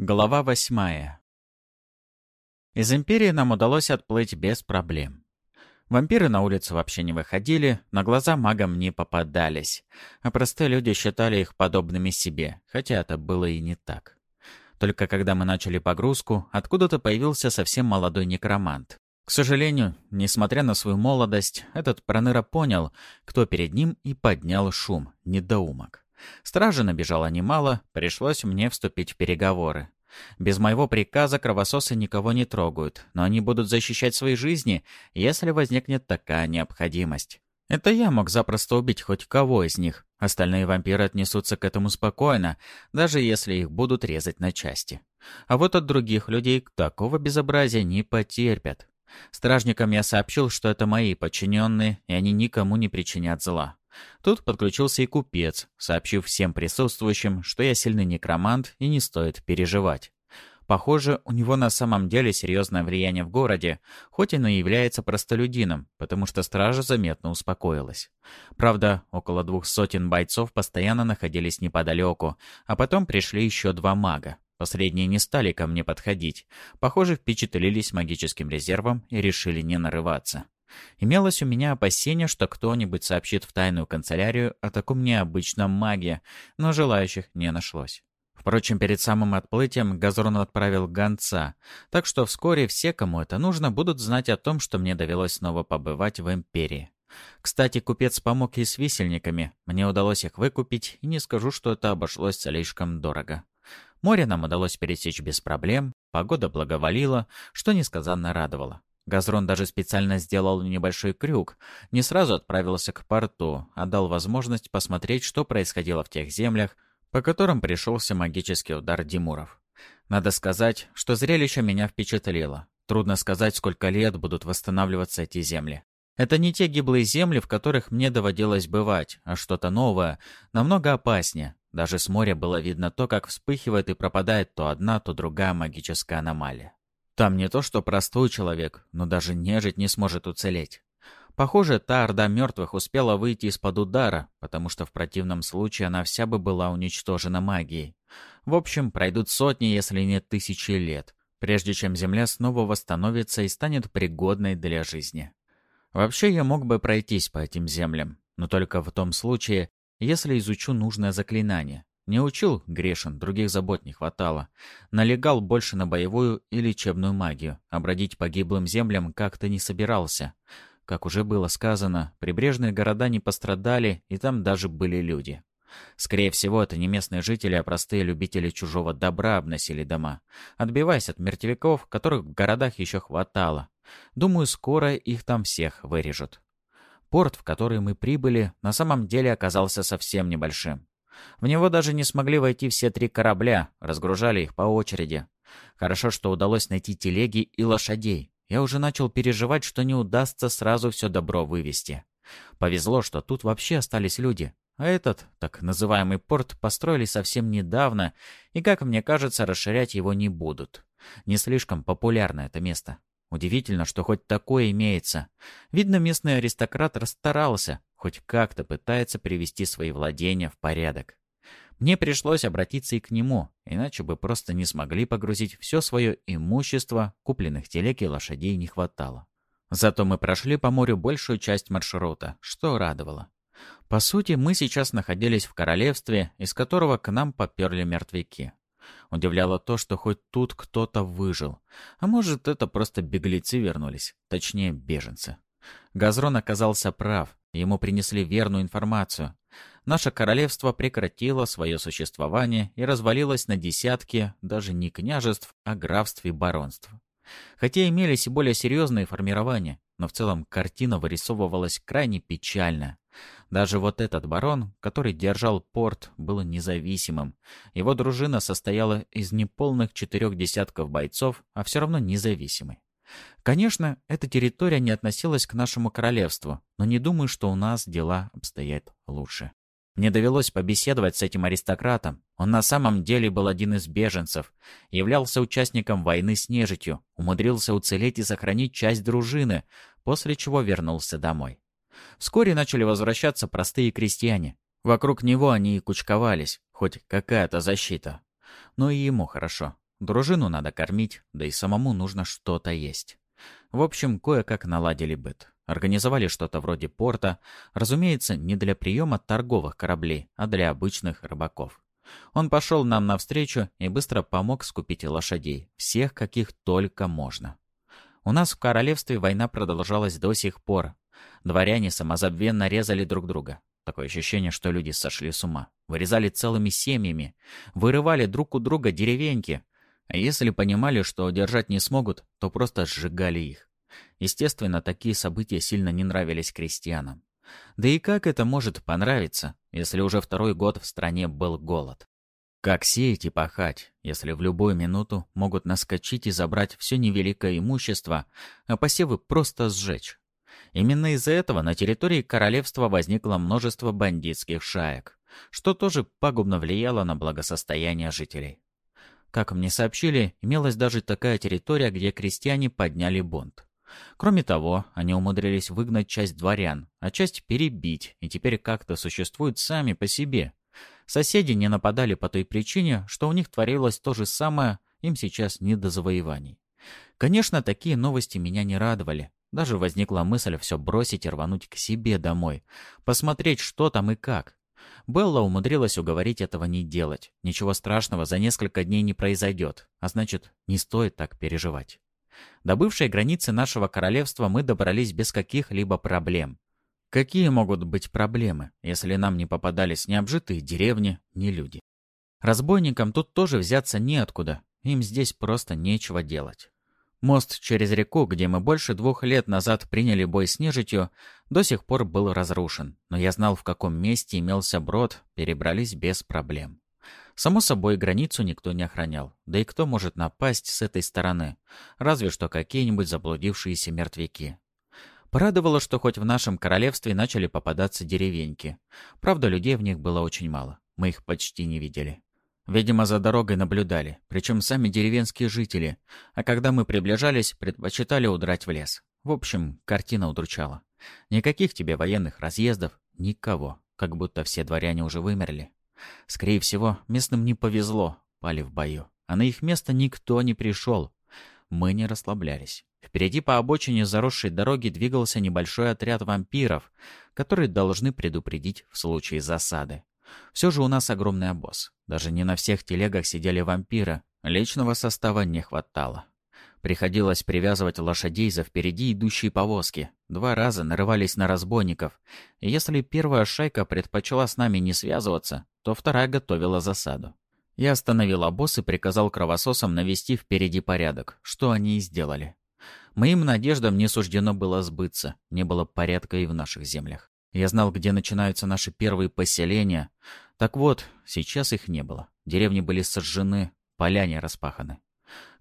Глава восьмая. Из Империи нам удалось отплыть без проблем. Вампиры на улицу вообще не выходили, на глаза магам не попадались, а простые люди считали их подобными себе, хотя это было и не так. Только когда мы начали погрузку, откуда-то появился совсем молодой некромант. К сожалению, несмотря на свою молодость, этот проныра понял, кто перед ним, и поднял шум, недоумок. Стражи набежало немало, пришлось мне вступить в переговоры. Без моего приказа кровососы никого не трогают, но они будут защищать свои жизни, если возникнет такая необходимость. Это я мог запросто убить хоть кого из них. Остальные вампиры отнесутся к этому спокойно, даже если их будут резать на части. А вот от других людей такого безобразия не потерпят. Стражникам я сообщил, что это мои подчиненные, и они никому не причинят зла. Тут подключился и купец, сообщив всем присутствующим, что я сильный некромант и не стоит переживать. Похоже, у него на самом деле серьезное влияние в городе, хоть он и является простолюдином, потому что стража заметно успокоилась. Правда, около двух сотен бойцов постоянно находились неподалеку, а потом пришли еще два мага. Последние не стали ко мне подходить. Похоже, впечатлились магическим резервом и решили не нарываться. Имелось у меня опасение, что кто-нибудь сообщит в тайную канцелярию о таком необычном маге, но желающих не нашлось. Впрочем, перед самым отплытием Газрон отправил гонца, так что вскоре все, кому это нужно, будут знать о том, что мне довелось снова побывать в Империи. Кстати, купец помог и с висельниками. Мне удалось их выкупить, и не скажу, что это обошлось слишком дорого. Море нам удалось пересечь без проблем, погода благоволила, что несказанно радовало. Газрон даже специально сделал небольшой крюк, не сразу отправился к порту, а дал возможность посмотреть, что происходило в тех землях, по которым пришелся магический удар Димуров. Надо сказать, что зрелище меня впечатлило. Трудно сказать, сколько лет будут восстанавливаться эти земли. Это не те гиблые земли, в которых мне доводилось бывать, а что-то новое, намного опаснее. Даже с моря было видно то, как вспыхивает и пропадает то одна, то другая магическая аномалия. Там не то что простой человек, но даже нежить не сможет уцелеть. Похоже, та орда мертвых успела выйти из-под удара, потому что в противном случае она вся бы была уничтожена магией. В общем, пройдут сотни, если не тысячи лет, прежде чем Земля снова восстановится и станет пригодной для жизни. Вообще, я мог бы пройтись по этим землям, но только в том случае, если изучу нужное заклинание. Не учил, грешен, других забот не хватало. Налегал больше на боевую и лечебную магию, а бродить по гиблым землям как-то не собирался. Как уже было сказано, прибрежные города не пострадали, и там даже были люди. Скорее всего, это не местные жители, а простые любители чужого добра обносили дома, отбиваясь от мертвяков, которых в городах еще хватало. Думаю, скоро их там всех вырежут. Порт, в который мы прибыли, на самом деле оказался совсем небольшим. В него даже не смогли войти все три корабля, разгружали их по очереди. Хорошо, что удалось найти телеги и лошадей. Я уже начал переживать, что не удастся сразу все добро вывести. Повезло, что тут вообще остались люди. А этот, так называемый порт, построили совсем недавно, и, как мне кажется, расширять его не будут. Не слишком популярно это место. Удивительно, что хоть такое имеется. Видно, местный аристократ расстарался, хоть как-то пытается привести свои владения в порядок. Мне пришлось обратиться и к нему, иначе бы просто не смогли погрузить все свое имущество, купленных телег и лошадей не хватало. Зато мы прошли по морю большую часть маршрута, что радовало. По сути, мы сейчас находились в королевстве, из которого к нам поперли мертвяки. Удивляло то, что хоть тут кто-то выжил. А может, это просто беглецы вернулись, точнее, беженцы. Газрон оказался прав, ему принесли верную информацию. Наше королевство прекратило свое существование и развалилось на десятки, даже не княжеств, а графств и баронств. Хотя имелись и более серьезные формирования, но в целом картина вырисовывалась крайне печально. Даже вот этот барон, который держал порт, был независимым. Его дружина состояла из неполных четырех десятков бойцов, а все равно независимой. Конечно, эта территория не относилась к нашему королевству, но не думаю, что у нас дела обстоят лучше. Мне довелось побеседовать с этим аристократом. Он на самом деле был один из беженцев, являлся участником войны с нежитью, умудрился уцелеть и сохранить часть дружины, после чего вернулся домой. Вскоре начали возвращаться простые крестьяне. Вокруг него они и кучковались, хоть какая-то защита. Но и ему хорошо. Дружину надо кормить, да и самому нужно что-то есть. В общем, кое-как наладили быт. Организовали что-то вроде порта, разумеется, не для приема торговых кораблей, а для обычных рыбаков. Он пошел нам навстречу и быстро помог скупить лошадей, всех, каких только можно. У нас в королевстве война продолжалась до сих пор. Дворяне самозабвенно резали друг друга. Такое ощущение, что люди сошли с ума. Вырезали целыми семьями, вырывали друг у друга деревеньки. А если понимали, что удержать не смогут, то просто сжигали их. Естественно, такие события сильно не нравились крестьянам. Да и как это может понравиться, если уже второй год в стране был голод? Как сеять и пахать, если в любую минуту могут наскочить и забрать все невеликое имущество, а посевы просто сжечь? Именно из-за этого на территории королевства возникло множество бандитских шаек, что тоже пагубно влияло на благосостояние жителей. Как мне сообщили, имелась даже такая территория, где крестьяне подняли бунт. Кроме того, они умудрились выгнать часть дворян, а часть перебить, и теперь как-то существуют сами по себе. Соседи не нападали по той причине, что у них творилось то же самое, им сейчас не до завоеваний. Конечно, такие новости меня не радовали. Даже возникла мысль все бросить и рвануть к себе домой, посмотреть, что там и как. Белла умудрилась уговорить этого не делать. Ничего страшного за несколько дней не произойдет, а значит, не стоит так переживать. До бывшей границы нашего королевства мы добрались без каких-либо проблем. Какие могут быть проблемы, если нам не попадались ни обжитые деревни, ни люди? Разбойникам тут тоже взяться неоткуда, им здесь просто нечего делать. Мост через реку, где мы больше двух лет назад приняли бой с нежитью, до сих пор был разрушен, но я знал, в каком месте имелся брод, перебрались без проблем. Само собой, границу никто не охранял. Да и кто может напасть с этой стороны? Разве что какие-нибудь заблудившиеся мертвяки. Порадовало, что хоть в нашем королевстве начали попадаться деревеньки. Правда, людей в них было очень мало. Мы их почти не видели. Видимо, за дорогой наблюдали, причем сами деревенские жители. А когда мы приближались, предпочитали удрать в лес. В общем, картина удручала. Никаких тебе военных разъездов, никого. Как будто все дворяне уже вымерли. Скорее всего, местным не повезло, пали в бою. А на их место никто не пришел. Мы не расслаблялись. Впереди по обочине заросшей дороги двигался небольшой отряд вампиров, которые должны предупредить в случае засады. Все же у нас огромный обоз. Даже не на всех телегах сидели вампиры. Личного состава не хватало. Приходилось привязывать лошадей за впереди идущие повозки. Два раза нарывались на разбойников. И если первая шайка предпочла с нами не связываться, то вторая готовила засаду. Я остановил обоз и приказал кровососам навести впереди порядок, что они и сделали. Моим надеждам не суждено было сбыться, не было порядка и в наших землях. Я знал, где начинаются наши первые поселения. Так вот, сейчас их не было. Деревни были сожжены, поляне распаханы.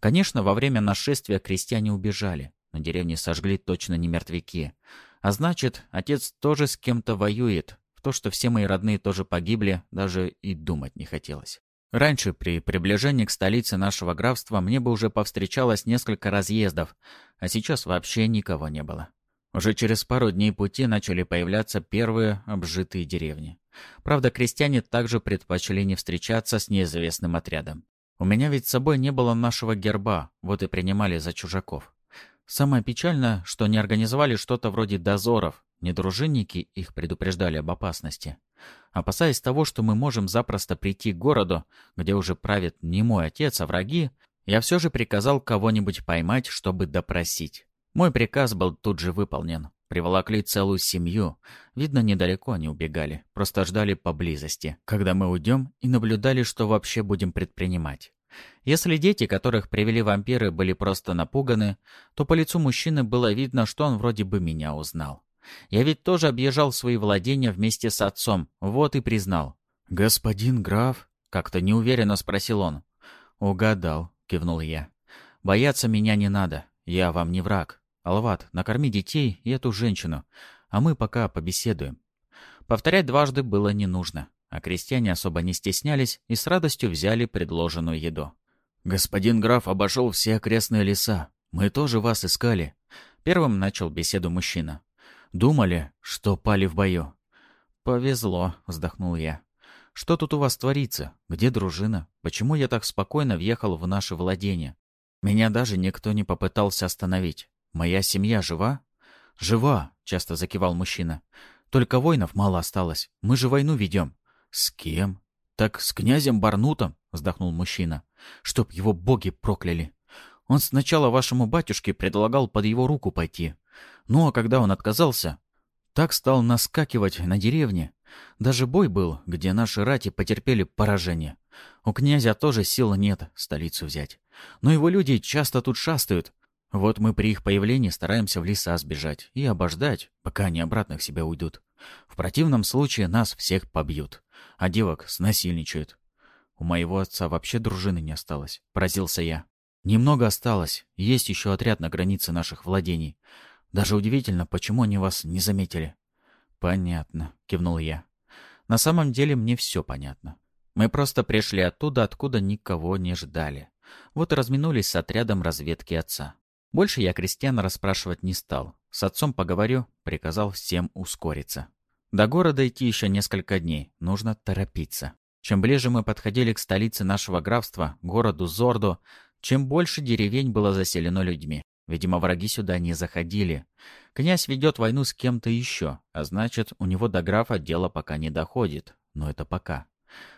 Конечно, во время нашествия крестьяне убежали. На деревне сожгли точно не мертвяки. А значит, отец тоже с кем-то воюет. В то, что все мои родные тоже погибли, даже и думать не хотелось. Раньше, при приближении к столице нашего графства, мне бы уже повстречалось несколько разъездов, а сейчас вообще никого не было. Уже через пару дней пути начали появляться первые обжитые деревни. Правда, крестьяне также предпочли не встречаться с неизвестным отрядом. У меня ведь с собой не было нашего герба, вот и принимали за чужаков. Самое печальное, что не организовали что-то вроде дозоров, не дружинники их предупреждали об опасности. Опасаясь того, что мы можем запросто прийти к городу, где уже правит не мой отец, а враги, я все же приказал кого-нибудь поймать, чтобы допросить. Мой приказ был тут же выполнен. Приволокли целую семью. Видно, недалеко они убегали. Просто ждали поблизости, когда мы уйдем, и наблюдали, что вообще будем предпринимать. Если дети, которых привели вампиры, были просто напуганы, то по лицу мужчины было видно, что он вроде бы меня узнал. Я ведь тоже объезжал свои владения вместе с отцом, вот и признал. «Господин граф?» — как-то неуверенно спросил он. «Угадал», — кивнул я. «Бояться меня не надо, я вам не враг. «Алват, накорми детей и эту женщину, а мы пока побеседуем». Повторять дважды было не нужно, а крестьяне особо не стеснялись и с радостью взяли предложенную еду. «Господин граф обошел все окрестные леса. Мы тоже вас искали». Первым начал беседу мужчина. «Думали, что пали в бою». «Повезло», — вздохнул я. «Что тут у вас творится? Где дружина? почему я так спокойно въехал в наше владение. Меня даже никто не попытался остановить. Моя семья жива? Жива, часто закивал мужчина. Только воинов мало осталось. Мы же войну ведем. С кем? Так с князем Барнутом, вздохнул мужчина. Чтоб его боги прокляли. Он сначала вашему батюшке предлагал под его руку пойти. Ну а когда он отказался, так стал наскакивать на деревне. Даже бой был, где наши рати потерпели поражение. У князя тоже сил нет столицу взять. Но его люди часто тут шастают. Вот мы при их появлении стараемся в леса сбежать и обождать, пока они обратно к себе уйдут. В противном случае нас всех побьют, а девок снасильничают. У моего отца вообще дружины не осталось, поразился я. Немного осталось, есть еще отряд на границе наших владений. Даже удивительно, почему они вас не заметили. Понятно, кивнул я. На самом деле мне все понятно. Мы просто пришли оттуда, откуда никого не ждали. Вот и разминулись с отрядом разведки отца. Больше я крестьян расспрашивать не стал. С отцом поговорю, приказал всем ускориться. До города идти еще несколько дней, нужно торопиться. Чем ближе мы подходили к столице нашего графства, городу Зорду, чем больше деревень было заселено людьми. Видимо, враги сюда не заходили. Князь ведет войну с кем-то еще, а значит, у него до графа дело пока не доходит. Но это пока.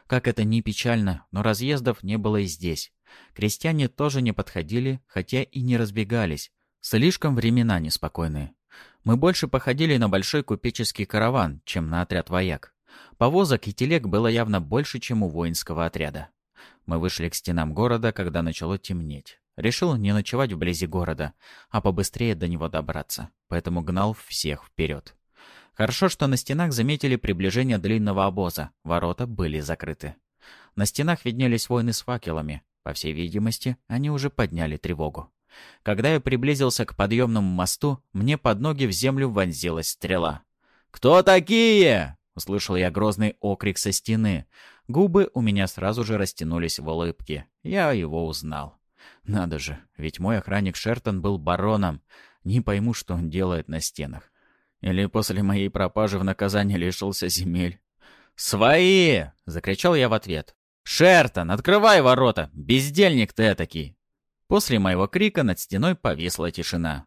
Как это ни печально, но разъездов не было и здесь. Крестьяне тоже не подходили, хотя и не разбегались. Слишком времена неспокойные. Мы больше походили на большой купеческий караван, чем на отряд вояк. Повозок и телег было явно больше, чем у воинского отряда. Мы вышли к стенам города, когда начало темнеть. Решил не ночевать вблизи города, а побыстрее до него добраться, поэтому гнал всех вперед. Хорошо, что на стенах заметили приближение длинного обоза, ворота были закрыты. На стенах виднелись воины с факелами. По всей видимости, они уже подняли тревогу. Когда я приблизился к подъемному мосту, мне под ноги в землю вонзилась стрела. «Кто такие?» — услышал я грозный окрик со стены. Губы у меня сразу же растянулись в улыбке. Я его узнал. Надо же, ведь мой охранник Шертон был бароном. Не пойму, что он делает на стенах. Или после моей пропажи в наказание лишился земель. «Свои!» — закричал я в ответ. «Шертон, открывай ворота! Бездельник ты этакий!» После моего крика над стеной повисла тишина.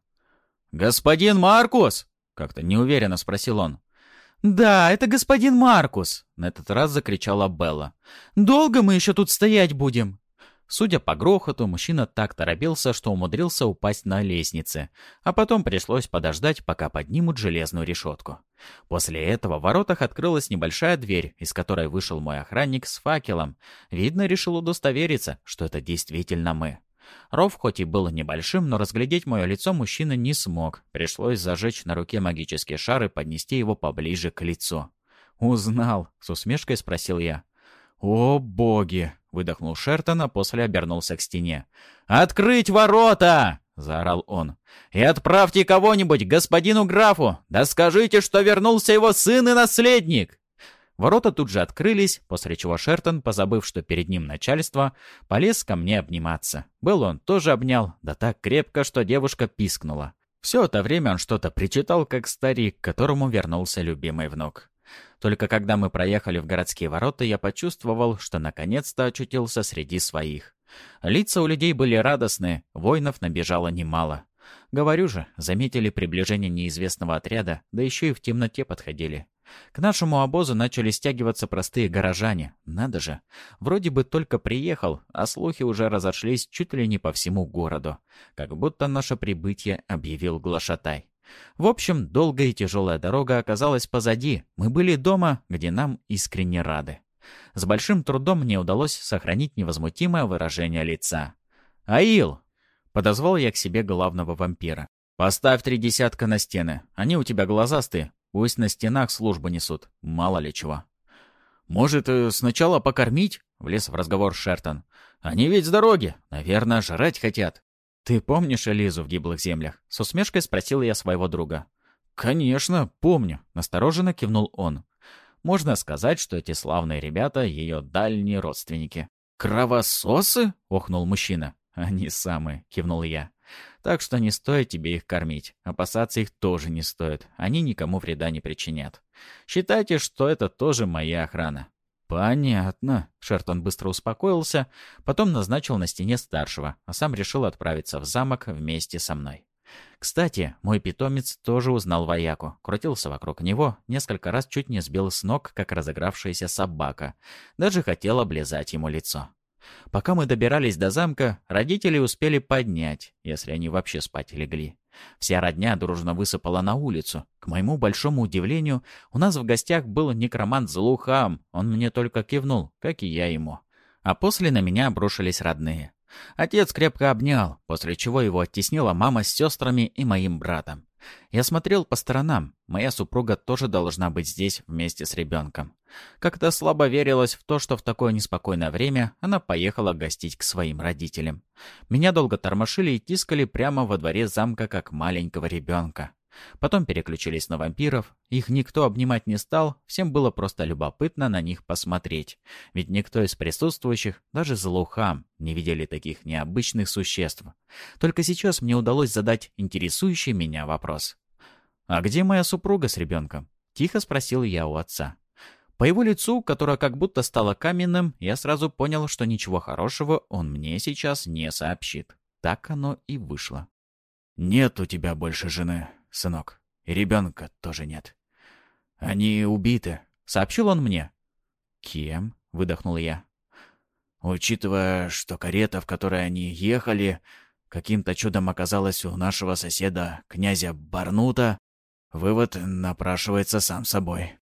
«Господин Маркус!» — как-то неуверенно спросил он. «Да, это господин Маркус!» — на этот раз закричала Белла. «Долго мы еще тут стоять будем?» Судя по грохоту, мужчина так торопился, что умудрился упасть на лестнице, а потом пришлось подождать, пока поднимут железную решетку. После этого в воротах открылась небольшая дверь, из которой вышел мой охранник с факелом. Видно, решил удостовериться, что это действительно мы. Ров хоть и был небольшим, но разглядеть мое лицо мужчина не смог. Пришлось зажечь на руке магический шар и поднести его поближе к лицу. «Узнал?» — с усмешкой спросил я. «О, боги!» — выдохнул Шертон, а после обернулся к стене. «Открыть ворота!» — заорал он. «И отправьте кого-нибудь господину графу! Да скажите, что вернулся его сын и наследник!» Ворота тут же открылись, после чего Шертон, позабыв, что перед ним начальство, полез ко мне обниматься. Был он тоже обнял, да так крепко, что девушка пискнула. Все это время он что-то причитал, как старик, к которому вернулся любимый внук. Только когда мы проехали в городские ворота, я почувствовал, что наконец-то очутился среди своих. Лица у людей были радостные, воинов набежало немало. Говорю же, заметили приближение неизвестного отряда, да еще и в темноте подходили. К нашему обозу начали стягиваться простые горожане. Надо же. Вроде бы только приехал, а слухи уже разошлись чуть ли не по всему городу. Как будто наше прибытие объявил глашатай. В общем, долгая и тяжелая дорога оказалась позади. Мы были дома, где нам искренне рады. С большим трудом мне удалось сохранить невозмутимое выражение лица. «Аил!» — подозвал я к себе главного вампира. «Поставь три десятка на стены. Они у тебя глазастые. Пусть на стенах службу несут. Мало ли чего». «Может, э, сначала покормить?» — влез в разговор Шертон. «Они ведь с дороги. Наверное, жрать хотят». «Ты помнишь Элизу в гиблых землях?» — с усмешкой спросил я своего друга. «Конечно, помню», — настороженно кивнул он. «Можно сказать, что эти славные ребята — ее дальние родственники». «Кровососы?» — охнул мужчина. «Они самые», — кивнул я. «Так что не стоит тебе их кормить. Опасаться их тоже не стоит. Они никому вреда не причинят. Считайте, что это тоже моя охрана». «Понятно». Шертон быстро успокоился, потом назначил на стене старшего, а сам решил отправиться в замок вместе со мной. Кстати, мой питомец тоже узнал вояку, крутился вокруг него, несколько раз чуть не сбил с ног, как разыгравшаяся собака. Даже хотел облизать ему лицо. Пока мы добирались до замка, родители успели поднять, если они вообще спать легли. Вся родня дружно высыпала на улицу. К моему большому удивлению, у нас в гостях был некромант Злухам. Он мне только кивнул, как и я ему. А после на меня обрушились родные. Отец крепко обнял, после чего его оттеснила мама с сестрами и моим братом. Я смотрел по сторонам. Моя супруга тоже должна быть здесь вместе с ребенком. Как-то слабо верилось в то, что в такое неспокойное время она поехала гостить к своим родителям. Меня долго тормошили и тискали прямо во дворе замка, как маленького ребенка. Потом переключились на вампиров. Их никто обнимать не стал, всем было просто любопытно на них посмотреть. Ведь никто из присутствующих, даже злоухам, не видели таких необычных существ. Только сейчас мне удалось задать интересующий меня вопрос. «А где моя супруга с ребенком?» — тихо спросил я у отца. По его лицу, которое как будто стало каменным, я сразу понял, что ничего хорошего он мне сейчас не сообщит. Так оно и вышло. «Нет у тебя больше жены», сынок. И ребенка тоже нет. Они убиты, сообщил он мне. Кем? Выдохнул я. Учитывая, что карета, в которой они ехали, каким-то чудом оказалась у нашего соседа, князя Барнута, вывод напрашивается сам собой.